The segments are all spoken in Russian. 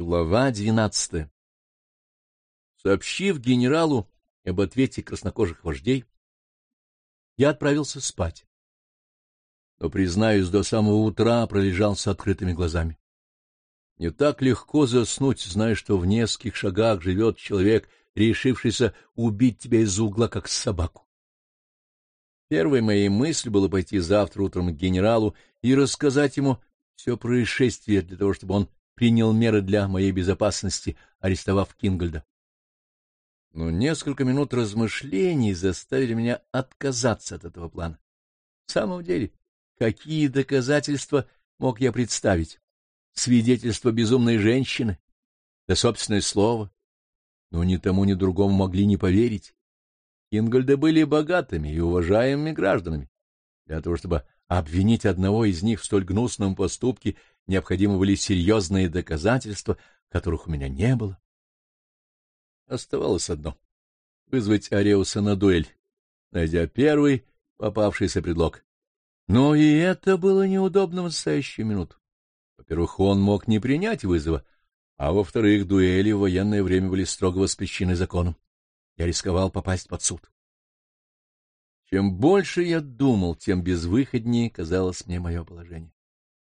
Глава двенадцатая Сообщив генералу об ответе краснокожих вождей, я отправился спать. Но, признаюсь, до самого утра пролежал с открытыми глазами. Не так легко заснуть, зная, что в нескольких шагах живет человек, решившийся убить тебя из угла, как собаку. Первой моей мыслью было пойти завтра утром к генералу и рассказать ему все происшествие для того, чтобы он принял меры для моей безопасности, арестовав Кингольда. Но несколько минут размышлений заставили меня отказаться от этого плана. В самом деле, какие доказательства мог я представить? Свидетельство безумной женщины? Да собственное слово? Но ни тому, ни другому могли не поверить. Кингольды были богатыми и уважаемыми гражданами. Для того, чтобы обвинить одного из них в столь гнусном поступке, необходимы были серьезные доказательства, которых у меня не было. Оставалось одно — вызвать Ареуса на дуэль, найдя первый попавшийся предлог. Но и это было неудобно в настоящую минуту. Во-первых, он мог не принять вызова, а во-вторых, дуэли в военное время были строго воспрещены законом. Я рисковал попасть под суд. Чем больше я думал, тем безвыходнее казалось мне мое положение.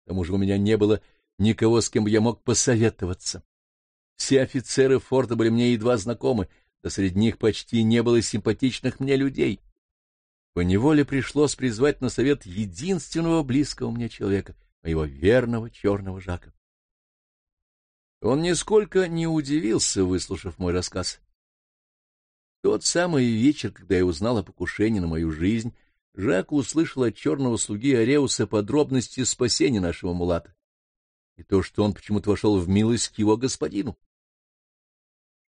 К тому же у меня не было никого, с кем бы я мог посоветоваться. Все офицеры форта были мне едва знакомы, да среди них почти не было симпатичных мне людей. Поневоле пришлось призвать на совет единственного близкого мне человека, моего верного черного Жака. Он нисколько не удивился, выслушав мой рассказ. тот самый вечер, когда я узнал о покушении на мою жизнь, Жак услышал от черного слуги Ареуса подробности спасения нашего мулата и то, что он почему-то вошел в милость к его господину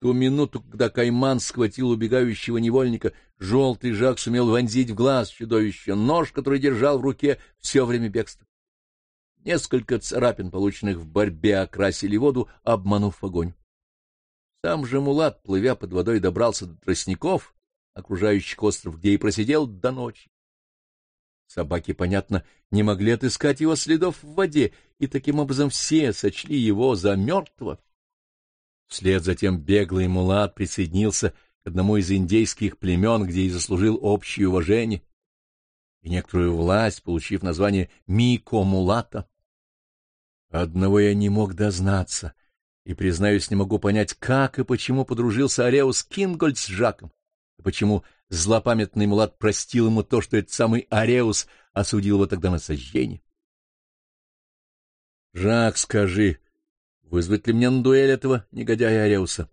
ту минуту, когда Кайман схватил убегающего невольника, желтый Жак сумел вонзить в глаз чудовища нож, который держал в руке все время бегства. Несколько царапин, полученных в борьбе, окрасили воду, обманув огонь. Сам же Мулат, плывя под водой, добрался до тростников, окружающих остров, где и просидел до ночи. Собаки, понятно, не могли отыскать его следов в воде, и таким образом все сочли его за мертвого. Вслед затем беглый мулат присоединился к одному из индейских племен, где и заслужил общее уважение и некоторую власть, получив название Мико-мулата. Одного я не мог дознаться, и, признаюсь, не могу понять, как и почему подружился Ареус Кингольд с Жаком, и почему злопамятный мулат простил ему то, что этот самый Ареус осудил его тогда на сожжение. — Жак, скажи, Вызвать ли мне на дуэль этого негодяя Ареуса?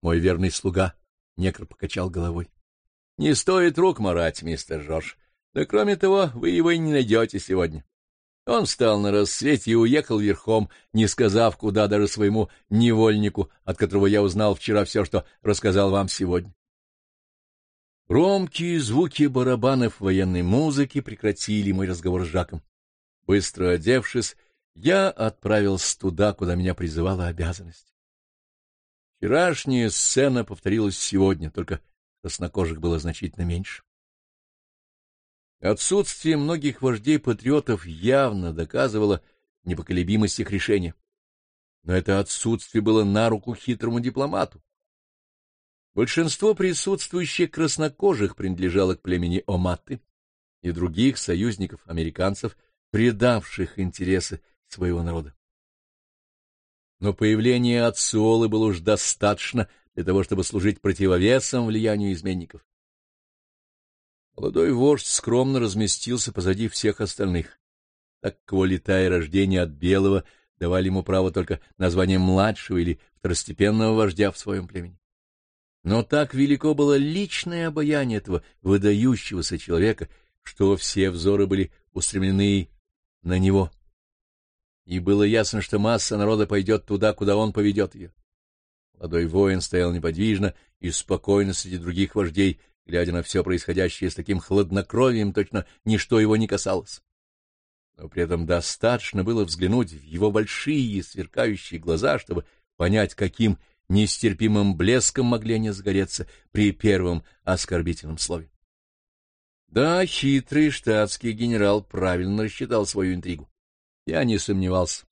Мой верный слуга некро покачал головой. — Не стоит рук марать, мистер Жорж. Да кроме того, вы его и не найдете сегодня. Он встал на рассвете и уехал верхом, не сказав, куда даже своему невольнику, от которого я узнал вчера все, что рассказал вам сегодня. Громкие звуки барабанов военной музыки прекратили мой разговор с Жаком. Быстро одевшись, я отправился туда, куда меня призывала обязанность. Вчерашняя сцена повторилась сегодня, только краснокожих было значительно меньше. Отсутствие многих вождей-патриотов явно доказывало непоколебимость их решения. Но это отсутствие было на руку хитрому дипломату. Большинство присутствующих краснокожих принадлежало к племени Оматы и других союзников-американцев, предавших интересы своего народа. Но появление Ациолы было уж достаточно для того, чтобы служить противовесом влиянию изменников. Молодой вождь скромно разместился позади всех остальных, так как его лета рождение от белого давали ему право только название младшего или второстепенного вождя в своем племени. Но так велико было личное обаяние этого выдающегося человека, что все взоры были устремлены на него — и было ясно, что масса народа пойдет туда, куда он поведет ее. Молодой воин стоял неподвижно и спокойно среди других вождей, глядя на все происходящее с таким хладнокровием, точно ничто его не касалось. Но при этом достаточно было взглянуть в его большие сверкающие глаза, чтобы понять, каким нестерпимым блеском могли они сгореться при первом оскорбительном слове. Да, хитрый штатский генерал правильно рассчитал свою интригу. Я не сомневался,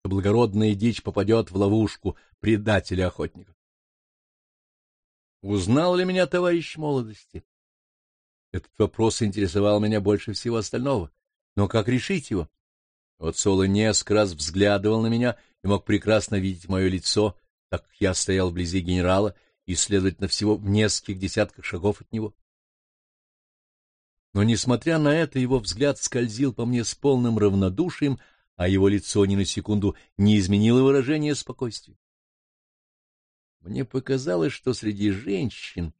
что благородная дичь попадет в ловушку предателя-охотника. Узнал ли меня товарищ молодости? Этот вопрос интересовал меня больше всего остального. Но как решить его? Вот Соло несколько раз взглядывал на меня и мог прекрасно видеть мое лицо, так как я стоял вблизи генерала и, следовательно, всего в нескольких десятках шагов от него. Но, несмотря на это, его взгляд скользил по мне с полным равнодушием, а его лицо ни на секунду не изменило выражение спокойствия. Мне показалось, что среди женщин,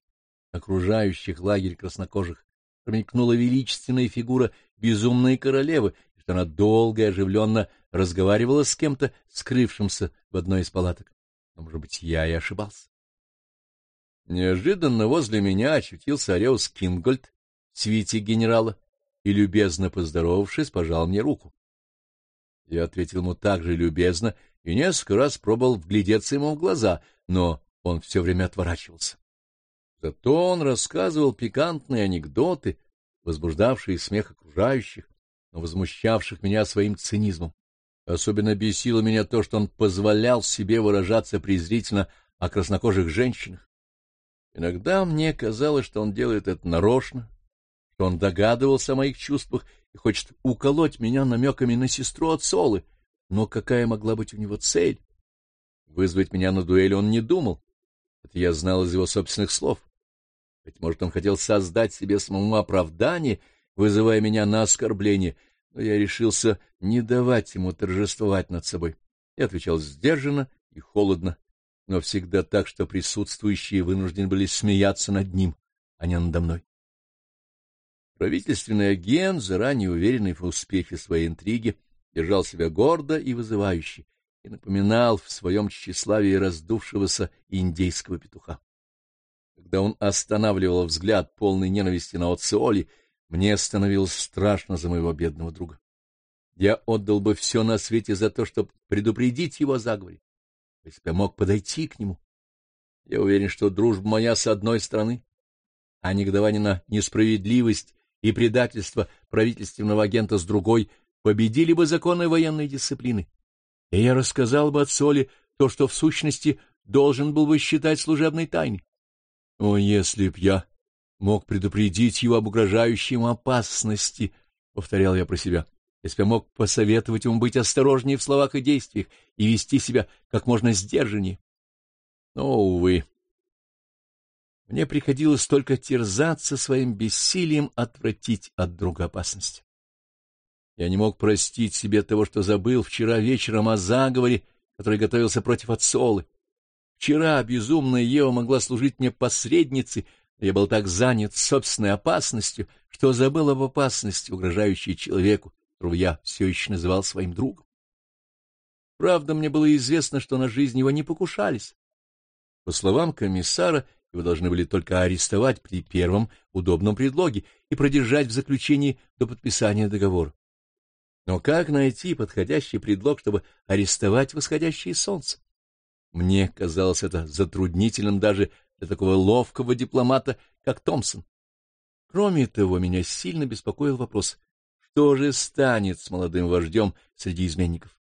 окружающих лагерь краснокожих, промелькнула величественная фигура безумной королевы, и что она долго и оживленно разговаривала с кем-то, скрывшимся в одной из палаток. Но, может быть, я и ошибался. Неожиданно возле меня очутился Ареус Кингольд, свите генерала, и, любезно поздоровавшись, пожал мне руку. Я ответил ему так же любезно и несколько раз пробовал вглядеться ему в глаза, но он все время отворачивался. Зато он рассказывал пикантные анекдоты, возбуждавшие смех окружающих, но возмущавших меня своим цинизмом. Особенно бесило меня то, что он позволял себе выражаться презрительно о краснокожих женщинах. Иногда мне казалось, что он делает это нарочно, что он догадывался о моих чувствах и хочет уколоть меня намеками на сестру от Солы. Но какая могла быть у него цель? Вызвать меня на дуэль он не думал. Это я знал из его собственных слов. Быть может, он хотел создать себе самому оправдание, вызывая меня на оскорбление, но я решился не давать ему торжествовать над собой. Я отвечал сдержанно и холодно, но всегда так, что присутствующие вынуждены были смеяться над ним, а не надо мной. Правительственный агент, заранее уверенный в успехе своей интриги, держал себя гордо и вызывающе и напоминал в своем тщеславии раздувшегося индейского петуха. Когда он останавливал взгляд полный ненависти на Оциоли, мне становилось страшно за моего бедного друга. Я отдал бы все на свете за то, чтобы предупредить его о заговоре, если бы я мог подойти к нему. Я уверен, что дружба моя с одной стороны, а негодование на несправедливость и предательство правительственного агента с другой победили бы законы военной дисциплины. И я рассказал бы Соли то, что в сущности должен был бы считать служебной тайной. О, если б я мог предупредить его об угрожающей опасности, — повторял я про себя, — если бы я мог посоветовать ему быть осторожнее в словах и действиях и вести себя как можно сдержаннее. Но, увы, мне приходилось только терзаться своим бессилием отвратить от друга опасность. Я не мог простить себе того, что забыл вчера вечером о заговоре, который готовился против Отсолы. Вчера безумная Ева могла служить мне посредницей, но я был так занят собственной опасностью, что забыл об опасности, угрожающей человеку, которого я все еще называл своим другом. Правда, мне было известно, что на жизнь его не покушались. По словам комиссара, его должны были только арестовать при первом удобном предлоге и продержать в заключении до подписания договора. Но как найти подходящий предлог, чтобы арестовать восходящее солнце? Мне казалось это затруднительным даже для такого ловкого дипломата, как Томпсон. Кроме того, меня сильно беспокоил вопрос, что же станет с молодым вождем среди изменников?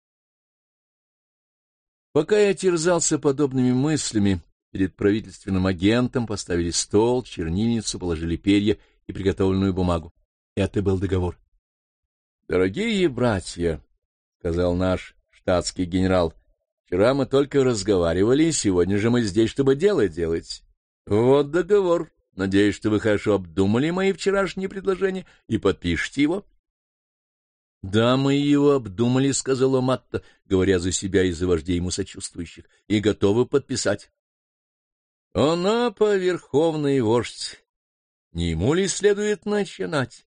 Пока я терзался подобными мыслями, перед правительственным агентом поставили стол, чернильницу, положили перья и приготовленную бумагу. Это был договор. — Дорогие братья, — сказал наш штатский генерал, Вчера мы только разговаривали, сегодня же мы здесь, чтобы дело делать. Вот договор. Надеюсь, что вы хорошо обдумали мои вчерашние предложения и подпишете его. — Да, мы его обдумали, — сказала Матта, говоря за себя и за вождей ему сочувствующих, — и готовы подписать. — Она поверховный вождь. Не ему ли следует начинать? —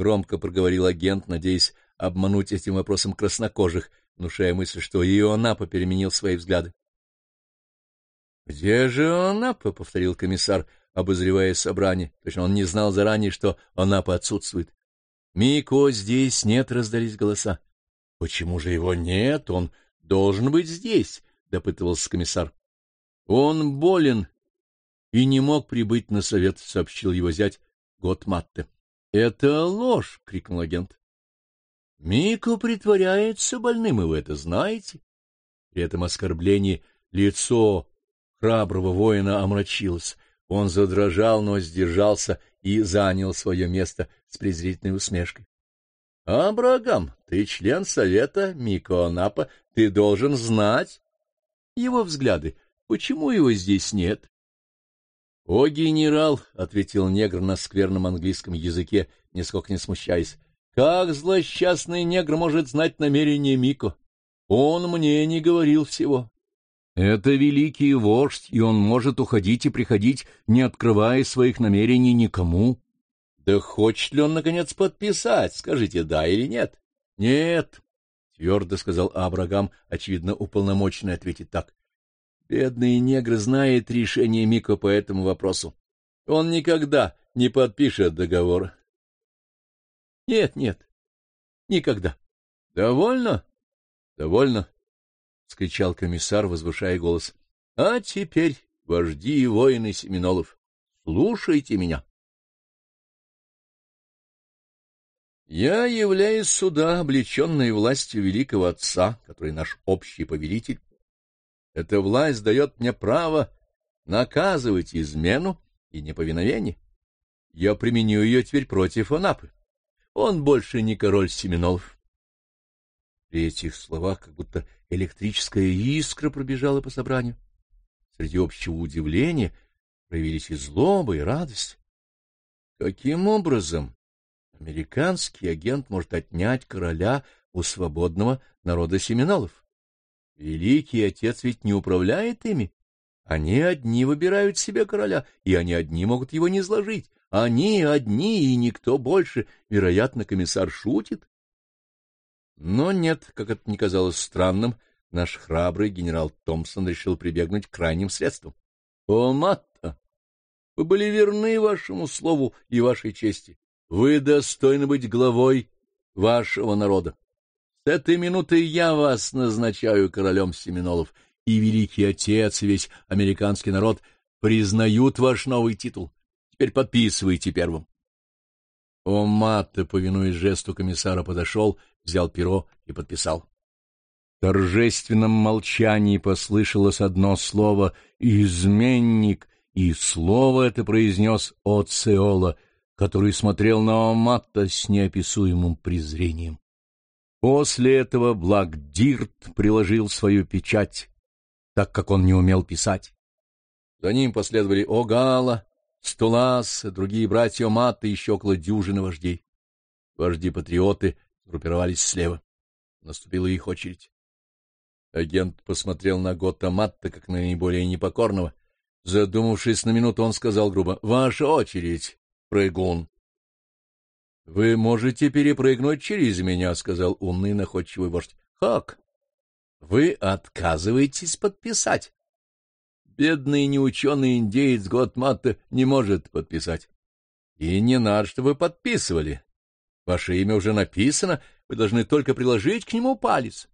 громко проговорил агент, надеясь обмануть этим вопросом краснокожих, внушая мысль, что и Ионапа переменил свои взгляды. — Где же Ионапа? — повторил комиссар, обозревая собрание. Точно он не знал заранее, что Ионапа отсутствует. — Мико, здесь нет, — раздались голоса. — Почему же его нет? Он должен быть здесь, — допытывался комиссар. — Он болен и не мог прибыть на совет, — сообщил его зять Готматте. — Это ложь! — крикнул агент. Мико притворяется больным, и вы это знаете. При этом оскорблении лицо храброго воина омрачилось. Он задрожал, но сдержался и занял свое место с презрительной усмешкой. — Абрагам, ты член совета Микоанапа, ты должен знать его взгляды. Почему его здесь нет? — О, генерал, — ответил негр на скверном английском языке, нисколько не смущаясь, — как злосчастный негр может знать намерения Мико? Он мне не говорил всего. Это великий вождь, и он может уходить и приходить, не открывая своих намерений никому. Да хочет ли он, наконец, подписать? Скажите, да или нет? Нет, — твердо сказал Абрагам, очевидно, уполномоченный ответить так. Бедный негр знает решение Мико по этому вопросу. Он никогда не подпишет договор. Нет, нет, никогда. Довольно? Довольно. — скричал комиссар, возвышая голос. — А теперь, вожди и воины Семенолов, слушайте меня. Я являюсь сюда, облеченной властью великого отца, который наш общий повелитель. Эта власть дает мне право наказывать измену и неповиновение. Я применю ее теперь против Анапы. Он больше не король Семенолов. При этих словах как будто электрическая искра пробежала по собранию. Среди общего удивления проявились и злоба, и радость. Каким образом американский агент может отнять короля у свободного народа Семенолов? Великий отец ведь не управляет ими. Они одни выбирают себе короля, и они одни могут его не сложить. Они одни, и никто больше. Вероятно, комиссар шутит. Но нет, как это не казалось странным, наш храбрый генерал Томпсон решил прибегнуть к крайним средствам. — О, Матта, вы были верны вашему слову и вашей чести. Вы достойны быть главой вашего народа. Этой минуты я вас назначаю королем Семенолов, и великий отец, и весь американский народ признают ваш новый титул. Теперь подписывайте первым. О, Матте, повинуясь жесту комиссара, подошел, взял перо и подписал. В торжественном молчании послышалось одно слово «изменник», и слово это произнес Оцеола, который смотрел на Оматта с неописуемым презрением. После этого Благдирт приложил свою печать, так как он не умел писать. За ним последовали Огала, Стулас, другие братья Матта и еще около дюжины вождей. Вожди-патриоты группировались слева. Наступила их очередь. Агент посмотрел на Готта Матта как на наиболее непокорного. Задумавшись на минуту, он сказал грубо, — Ваша очередь, прыгун. — Вы можете перепрыгнуть через меня, — сказал умный находчивый вождь. — Как? — Вы отказываетесь подписать. Бедный неученый индеец Готматта не может подписать. И не надо, чтобы подписывали. Ваше имя уже написано, вы должны только приложить к нему палец.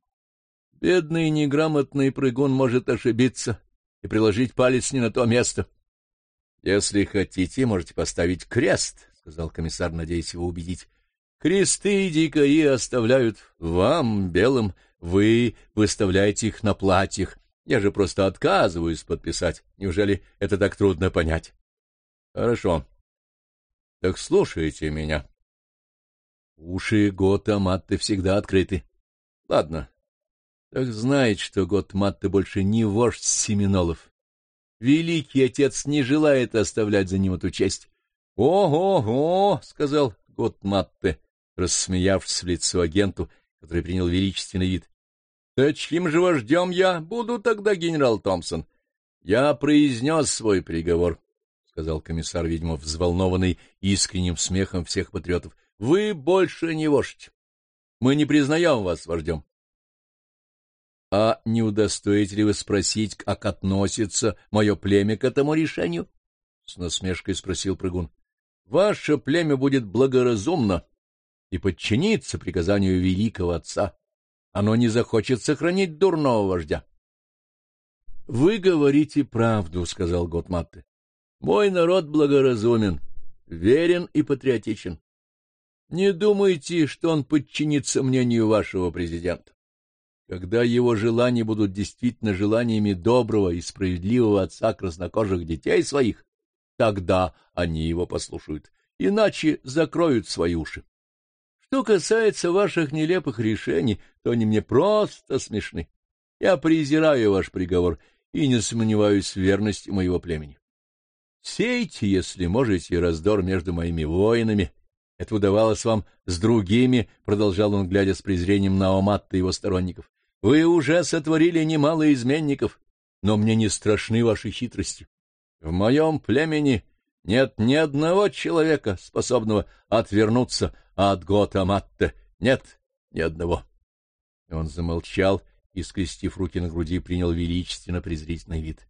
Бедный неграмотный прыгун может ошибиться и приложить палец не на то место. — Если хотите, можете поставить крест, — сказал комиссар, надеясь его убедить. — Кресты дикари оставляют вам, белым, вы выставляете их на платьях, я же просто отказываюсь подписать. Неужели это так трудно понять? Хорошо. Так слушайте меня. Уши Гота Матты всегда открыты. Ладно. Так знает, что Гот Матты больше не вождь Семенолов. Великий отец не желает оставлять за ним эту честь. «Ого-го!» — сказал Гот Матте, рассмеявшись в лицо агенту, который принял величественный вид. Чьим же вождем я буду тогда, генерал Томпсон? Я произнес свой приговор, — сказал комиссар, видимо, взволнованный искренним смехом всех патриотов. — Вы больше не вождь. Мы не признаем вас вождем. — А не удостоите ли вы спросить, как относится мое племя к этому решению? — с насмешкой спросил прыгун. — Ваше племя будет благоразумно и подчинится приказанию великого отца оно не захочет сохранить дурного вождя. — Вы говорите правду, — сказал Готматте. — Мой народ благоразумен, верен и патриотичен. Не думайте, что он подчинится мнению вашего президента. Когда его желания будут действительно желаниями доброго и справедливого отца краснокожих детей своих, тогда они его послушают, иначе закроют свои уши. Что касается ваших нелепых решений, то они мне просто смешны. Я презираю ваш приговор и не сомневаюсь в верности моего племени. Сейте, если можете, раздор между моими воинами. Это удавалось вам с другими, — продолжал он, глядя с презрением на Оматта и его сторонников. Вы уже сотворили немало изменников, но мне не страшны ваши хитрости. В моем племени нет ни одного человека, способного отвернуться от Готаматте. Нет ни одного. Он замолчал и, скрестив руки на груди, принял величественно презрительный вид.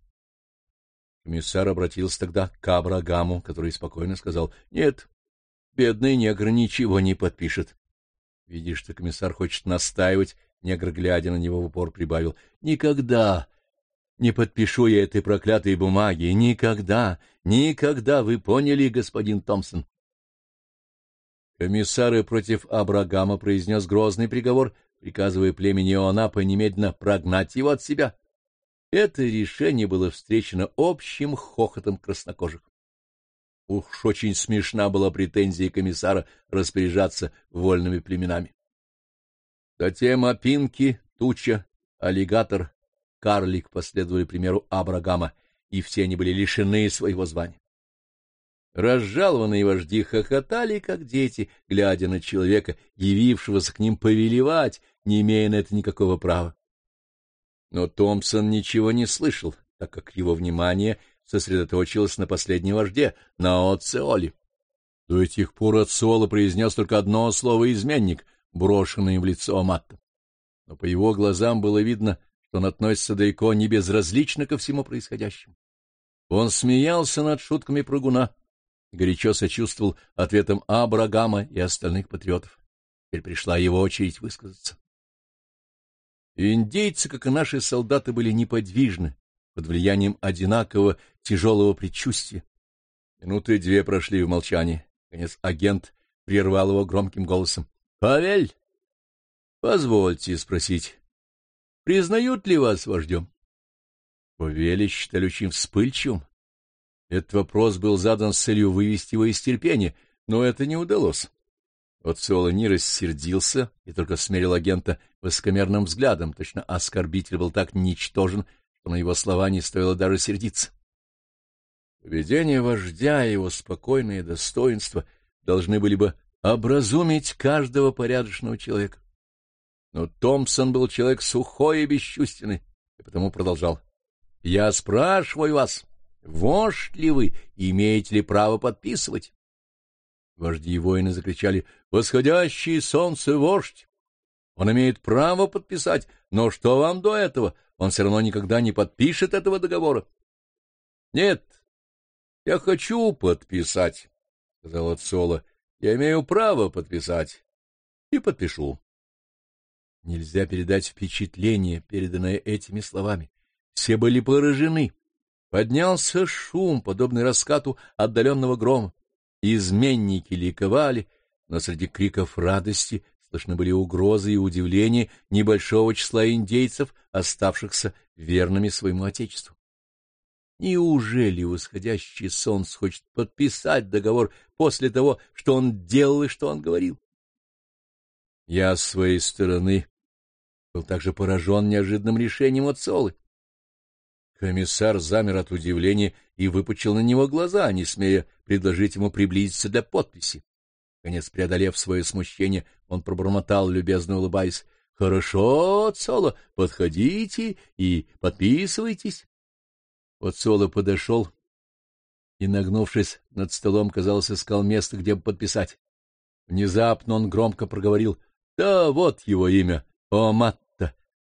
Комиссар обратился тогда к Абрагаму, который спокойно сказал, — Нет, бедный негр ничего не подпишет. Видишь, что комиссар хочет настаивать, негр, глядя на него в упор, прибавил, — Никогда не подпишу я этой проклятой бумаги. Никогда, никогда, вы поняли, господин Томпсон? Комиссары против Абрагама произнес грозный приговор, приказывая племени Ионапа немедленно прогнать его от себя. Это решение было встречено общим хохотом краснокожих. Уж очень смешна была претензия комиссара распоряжаться вольными племенами. Затем опинки, туча, аллигатор, карлик последовали примеру Абрагама, и все они были лишены своего звания. Разжалованные вожди хохотали, как дети, глядя на человека, явившегося к ним повелевать, не имея на это никакого права. Но Томпсон ничего не слышал, так как его внимание сосредоточилось на последнем вожде, на Оцеоле. До этих пор Оцеола произнес только одно слово «изменник», брошенное в лицо Аматта. Но по его глазам было видно, он относится далеко не безразлично ко всему происходящему. Он смеялся над шутками прыгуна, горячо сочувствовал ответам Абрагама и остальных патриотов. Теперь пришла его очередь высказаться. Индейцы, как и наши солдаты, были неподвижны под влиянием одинакового тяжелого предчувствия. Минуты две прошли в молчании. Конец агент прервал его громким голосом. — Павель, позвольте спросить, признают ли вас вождем? Павель считали очень вспыльчивым. Этот вопрос был задан с целью вывести его из терпения, но это не удалось. Оцело не рассердился и только смерил агента высокомерным взглядом, точно оскорбитель был так ничтожен, что на его слова не стоило даже сердиться. Поведение вождя и его спокойное достоинство должны были бы образумить каждого порядочного человека. Но Томпсон был человек сухой и бесчувственный, и потому продолжал. — Я спрашиваю вас, вождь ли вы, имеете ли право подписывать? Вожди и воины закричали «Восходящее солнце, вождь!» Он имеет право подписать, но что вам до этого? Он все равно никогда не подпишет этого договора. — Нет, я хочу подписать, — сказал Ацола. — Я имею право подписать. И подпишу. Нельзя передать впечатление, переданное этими словами. Все были поражены. Поднялся шум, подобный раскату отдаленного грома. Изменники ликовали, но среди криков радости слышны были угрозы и удивление небольшого числа индейцев, оставшихся верными своему отечеству. Неужели восходящий солнце хочет подписать договор после того, что он делал и что он говорил? Я, с своей стороны, был также поражен неожиданным решением от Солы. Комиссар замер от удивления и выпучил на него глаза, не смея предложить ему приблизиться для подписи. Конец преодолев свое смущение, он пробормотал, любезно улыбаясь, — Хорошо, Цоло, подходите и подписывайтесь. Оцоло подошел и, нагнувшись над столом, казалось, искал место, где бы подписать. Внезапно он громко проговорил — Да, вот его имя, Оматта.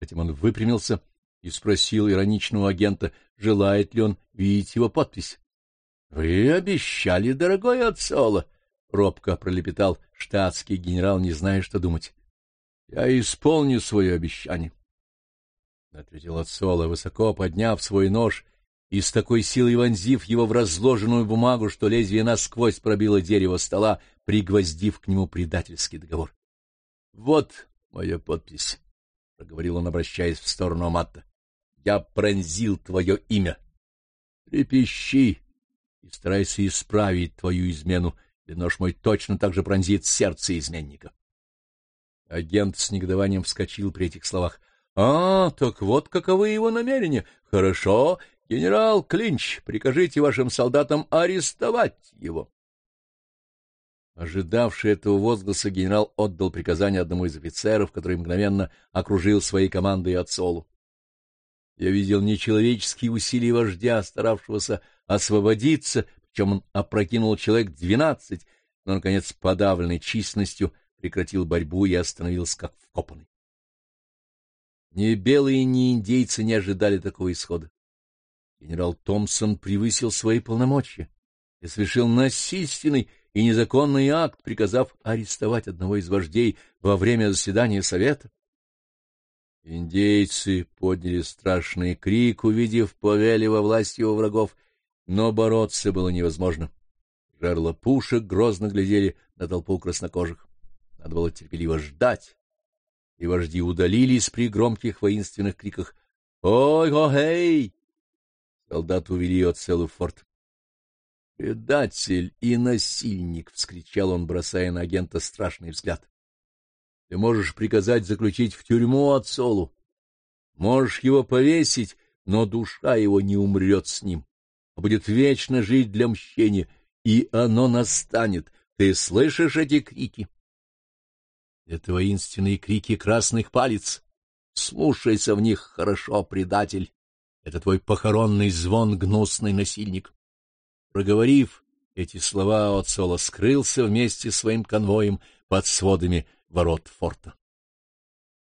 Затем он выпрямился и спросил ироничного агента, желает ли он видеть его подпись. — Вы обещали, дорогой Ацоло, — робко пролепетал штатский генерал, не зная, что думать. — Я исполню свое обещание, — ответил Ацоло, высоко подняв свой нож и с такой силой вонзив его в разложенную бумагу, что лезвие насквозь пробило дерево стола, пригвоздив к нему предательский договор. — Вот моя подпись, — проговорил он, обращаясь в сторону Аматта. — Я пронзил твое имя. Трепещи и старайся исправить твою измену, и нож мой точно так же пронзит сердце изменника. Агент с негодованием вскочил при этих словах. — А, так вот каковы его намерения. Хорошо, генерал Клинч, прикажите вашим солдатам арестовать его. Ожидавший этого возгласа генерал отдал приказание одному из офицеров, который мгновенно окружил своей командой Ацолу. Я видел нечеловеческие усилия вождя, старавшегося освободиться, причем он опрокинул человек двенадцать, но, наконец, подавленный численностью, прекратил борьбу и остановился как вкопанный. Ни белые, ни индейцы не ожидали такого исхода. Генерал Томпсон превысил свои полномочия и совершил насильственный и незаконный акт, приказав арестовать одного из вождей во время заседания Совета. Индейцы подняли страшный крик, увидев Павеля во власти его врагов, но бороться было невозможно. Жерла пушек грозно глядели на толпу краснокожих. Надо было терпеливо ждать, и вожди удалились при громких воинственных криках «Ой-го-хей!». Солдаты увели ее целый форт. «Предатель и насильник!» — вскричал он, бросая на агента страшный взгляд. «Ты можешь приказать заключить в тюрьму Ацолу, можешь его повесить, но душа его не умрет с ним, а будет вечно жить для мщения, и оно настанет. Ты слышишь эти крики?» Это воинственные крики красных палец. Слушайся в них хорошо, предатель. Это твой похоронный звон, гнусный насильник. Проговорив эти слова, Оцоло скрылся вместе с своим конвоем под сводами ворот форта.